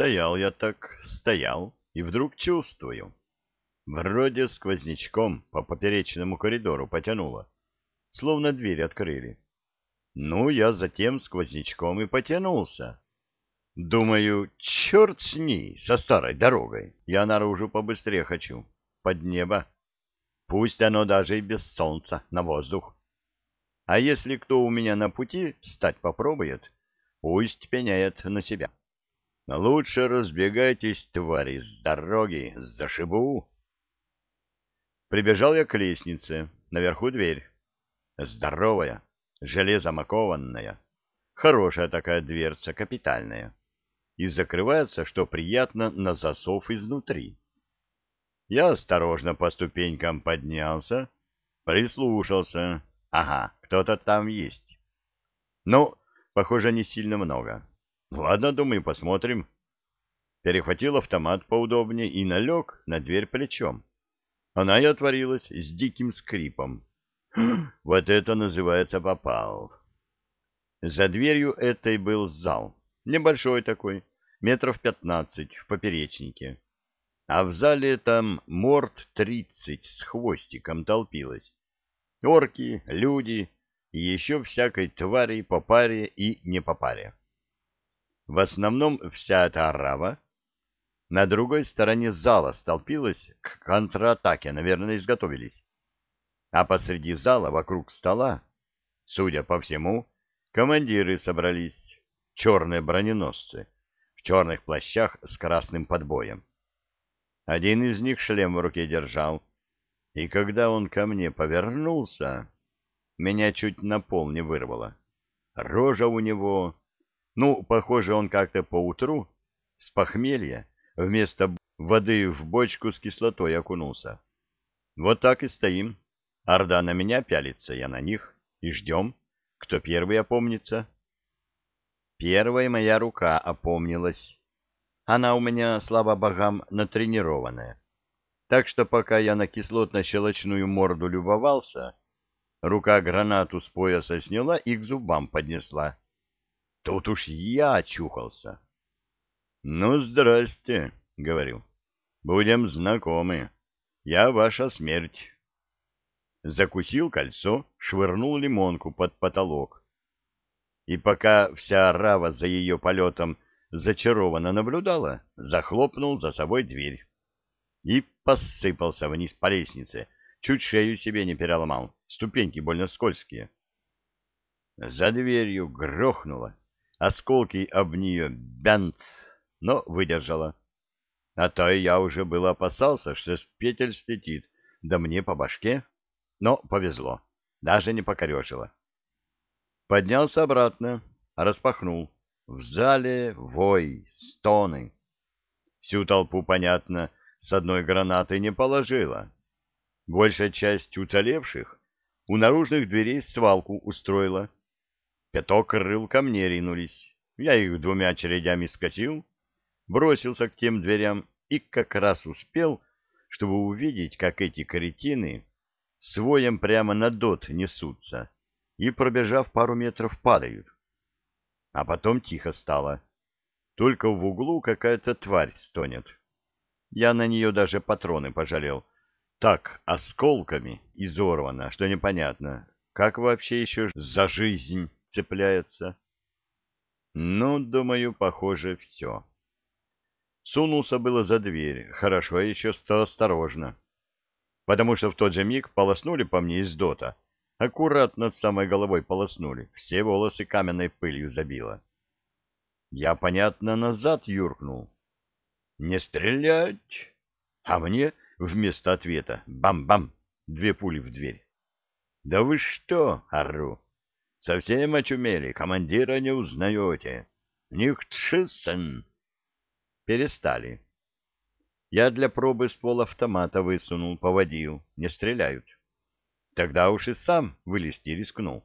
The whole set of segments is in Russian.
Стоял я так, стоял, и вдруг чувствую. Вроде сквознячком по поперечному коридору потянуло, словно дверь открыли. Ну, я затем сквознячком и потянулся. Думаю, черт с ней, со старой дорогой. Я наружу побыстрее хочу, под небо. Пусть оно даже и без солнца, на воздух. А если кто у меня на пути стать попробует, пусть пеняет на себя. Лучше разбегайтесь, твари, с дороги, зашибу. Прибежал я к лестнице, наверху дверь. Здоровая, железомакованная, хорошая такая дверца, капитальная. И закрывается, что приятно, на засов изнутри. Я осторожно по ступенькам поднялся, прислушался. Ага, кто-то там есть. Ну, похоже, не сильно много. Ладно, думаю, посмотрим. Перехватил автомат поудобнее и налег на дверь плечом. Она и отворилась с диким скрипом. Вот это называется попал. За дверью этой был зал. Небольшой такой, метров пятнадцать в поперечнике. А в зале там морд тридцать с хвостиком толпилось. Орки, люди и еще всякой твари по паре и не по паре. В основном вся эта арава на другой стороне зала столпилась к контратаке, наверное, изготовились. А посреди зала, вокруг стола, судя по всему, командиры собрались, черные броненосцы, в черных плащах с красным подбоем. Один из них шлем в руке держал, и когда он ко мне повернулся, меня чуть на пол не вырвало. Рожа у него ну, похоже, он как-то поутру с похмелья вместо воды в бочку с кислотой окунулся. Вот так и стоим. Орда на меня пялится, я на них, и ждем, кто первый опомнится. Первая моя рука опомнилась. Она у меня, слава богам, натренированная. Так что пока я на кислотно-щелочную морду любовался, рука гранату с пояса сняла и к зубам поднесла. Тут уж я очухался. — Ну, здрасте, — говорю. — Будем знакомы. Я ваша смерть. Закусил кольцо, швырнул лимонку под потолок. И пока вся рава за ее полетом зачарованно наблюдала, захлопнул за собой дверь. И посыпался вниз по лестнице, чуть шею себе не переломал, ступеньки больно скользкие. За дверью грохнуло, Осколки об нее бянц, но выдержала. А то я уже было опасался, что с петель слетит, да мне по башке. Но повезло, даже не покорежило. Поднялся обратно, распахнул. В зале вой, стоны. Всю толпу, понятно, с одной гранаты не положила. Большая часть уцелевших у наружных дверей свалку устроила Пяток рыл ко мне ринулись. Я их двумя очередями скосил, бросился к тем дверям и как раз успел, чтобы увидеть, как эти каретины своем прямо на дот несутся и, пробежав пару метров, падают. А потом тихо стало. Только в углу какая-то тварь стонет. Я на нее даже патроны пожалел. Так, осколками изорвано, что непонятно. Как вообще еще за жизнь цепляется. Ну, думаю, похоже, все. Сунулся было за дверь, хорошо еще что осторожно, потому что в тот же миг полоснули по мне из дота, аккуратно над самой головой полоснули, все волосы каменной пылью забило. Я, понятно, назад юркнул. «Не стрелять!» А мне вместо ответа «бам-бам» две пули в дверь. «Да вы что?» — ору. Совсем очумели, командира не узнаете. Нихтшиссен. Перестали. Я для пробы ствол автомата высунул, поводил. Не стреляют. Тогда уж и сам вылезти рискнул.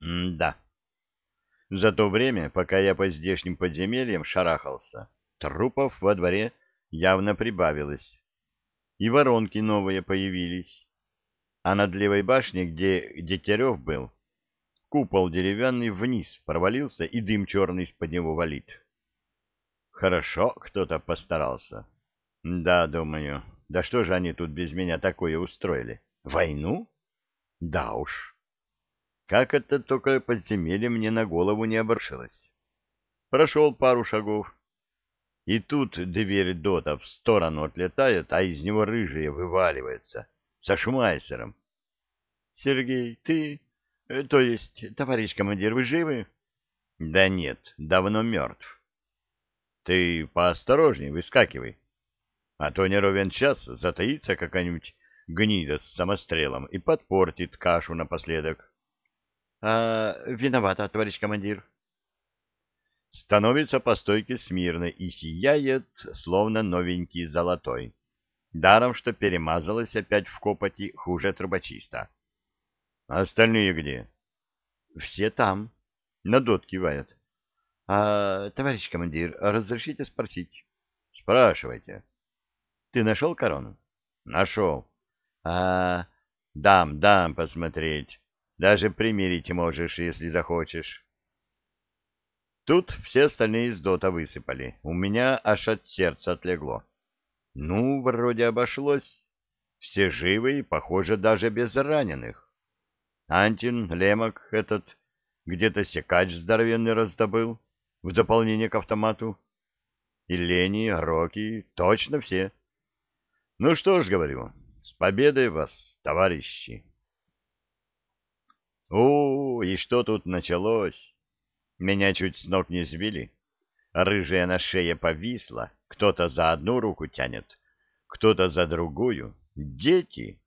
М-да. За то время, пока я по здешним подземельям шарахался, трупов во дворе явно прибавилось. И воронки новые появились а над левой башней, где Дегтярев был, купол деревянный вниз провалился, и дым черный из-под него валит. Хорошо кто-то постарался. Да, думаю, да что же они тут без меня такое устроили? Войну? Да уж. Как это только подземелье мне на голову не обрушилось. Прошел пару шагов. И тут дверь дота в сторону отлетает, а из него рыжие вываливается. Со шмайсером. Сергей, ты... Э, то есть, товарищ командир, вы живы? Да нет, давно мертв. Ты поосторожней выскакивай. А то не ровен час затаится какая-нибудь гнида с самострелом и подпортит кашу напоследок. — А виновата, товарищ командир. Становится по стойке смирно и сияет, словно новенький золотой. Даром, что перемазалась опять в копоти хуже трубочиста. — Остальные где? — Все там. Надот кивает. — А, товарищ командир, разрешите спросить? — Спрашивайте. — Ты нашел корону? — Нашел. — А, дам, дам посмотреть. Даже примерить можешь, если захочешь. Тут все остальные из дота высыпали. У меня аж от сердца отлегло. Ну, вроде обошлось. Все живы и, похоже, даже без раненых. Антин, Лемок этот, где-то секач здоровенный раздобыл, в дополнение к автомату. И Лени, Роки, точно все. Ну что ж, говорю, с победой вас, товарищи! О, и что тут началось? Меня чуть с ног не сбили. Рыжая на шее повисла, кто-то за одну руку тянет, кто-то за другую. Дети!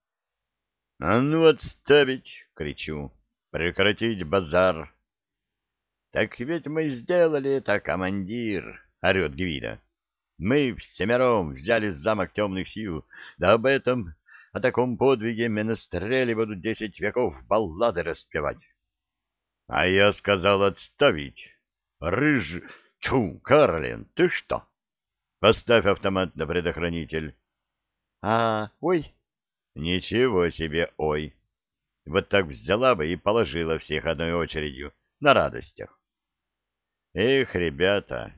— А ну отставить! — кричу. — Прекратить базар! — Так ведь мы сделали это, командир! — орет Гвида. — Мы всемиром взяли замок темных сил, да об этом о таком подвиге менестрели будут десять веков баллады распевать. А я сказал отставить. Рыж... Чу, Карлин, ты что? Поставь автомат на предохранитель. А, ой. Ничего себе, ой. Вот так взяла бы и положила всех одной очередью, на радостях. Эх, ребята,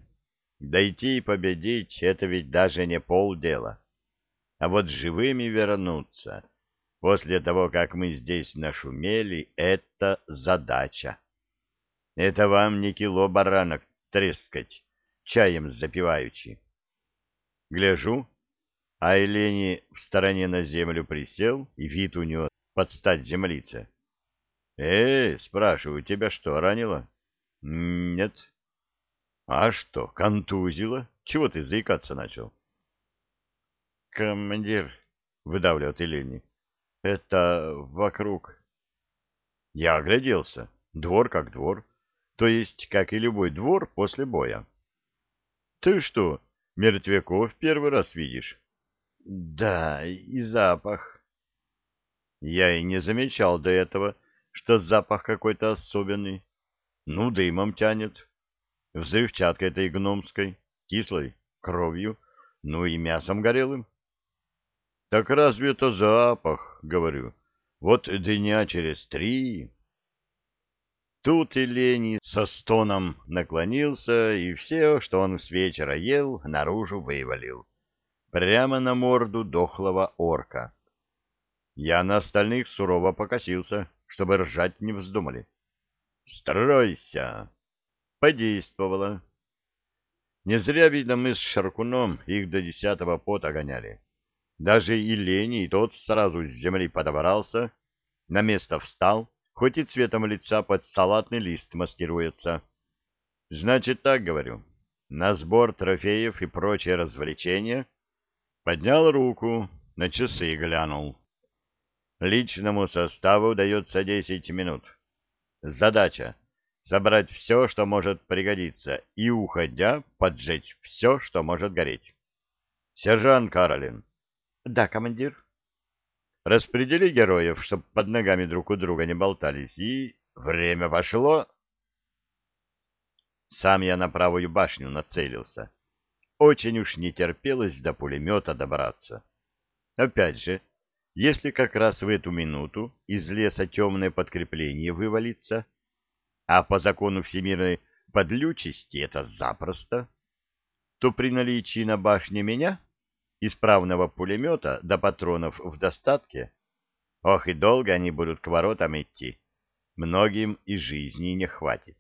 дойти и победить — это ведь даже не полдела. А вот живыми вернуться после того, как мы здесь нашумели, это задача. Это вам не кило баранок трескать, чаем запиваючи. Гляжу, а Елени в стороне на землю присел, и вид у него под стать землице. — Эй, спрашиваю, тебя что, ранило? — Нет. — А что, контузило? Чего ты заикаться начал? — командир, — выдавливает Елене, — это вокруг. Я огляделся. Двор как двор. То есть, как и любой двор после боя. Ты что, мертвяков первый раз видишь? Да, и запах. Я и не замечал до этого, что запах какой-то особенный. Ну, дымом тянет. Взрывчаткой этой гномской, кислой, кровью, ну и мясом горелым. Так разве это запах, говорю. Вот дня через три... Тут и Лени со стоном наклонился, и все, что он с вечера ел, наружу вывалил. Прямо на морду дохлого орка. Я на остальных сурово покосился, чтобы ржать не вздумали. «Стройся!» Подействовало. Не зря, видно, мы с Шаркуном их до десятого пота гоняли. Даже и лени, и тот сразу с земли подобрался, на место встал, хоть и цветом лица под салатный лист маскируется. Значит, так говорю, на сбор трофеев и прочие развлечения поднял руку, на часы глянул. Личному составу дается десять минут. Задача — собрать все, что может пригодиться, и, уходя, поджечь все, что может гореть. Сержант Каролин, — Да, командир. — Распредели героев, чтоб под ногами друг у друга не болтались, и... Время пошло. Сам я на правую башню нацелился. Очень уж не терпелось до пулемета добраться. Опять же, если как раз в эту минуту из леса темное подкрепление вывалится, а по закону всемирной подлючести это запросто, то при наличии на башне меня, исправного пулемета до патронов в достатке, ох и долго они будут к воротам идти, многим и жизни не хватит.